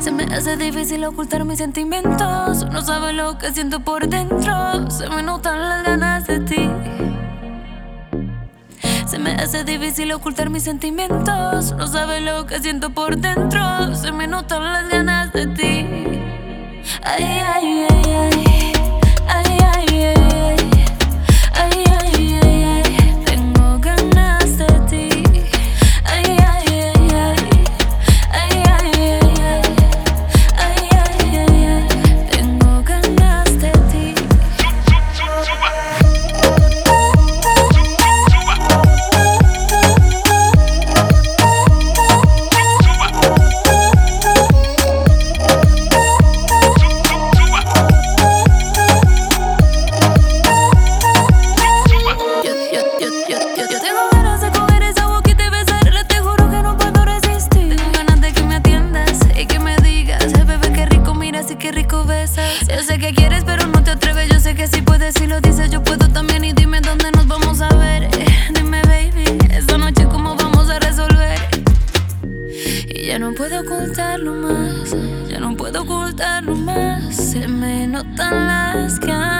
Se me hace difícil ocultar mis sentimientos. No sabes lo que siento por dentro. Se me notan las ganas de ti. Se me hace difícil ocultar mis sentimientos. No sabes lo que siento por dentro. Se me notan las ganas de ti. Ay, ay, ay, ay. Lo dices, yo puedo también. Y dime dónde nos vamos a ver. Eh, Dime, baby, esta noche cómo vamos a resolver. Y ya no puedo ocultarlo más, ya no puedo ocultarlo más. Se me notan las ganas,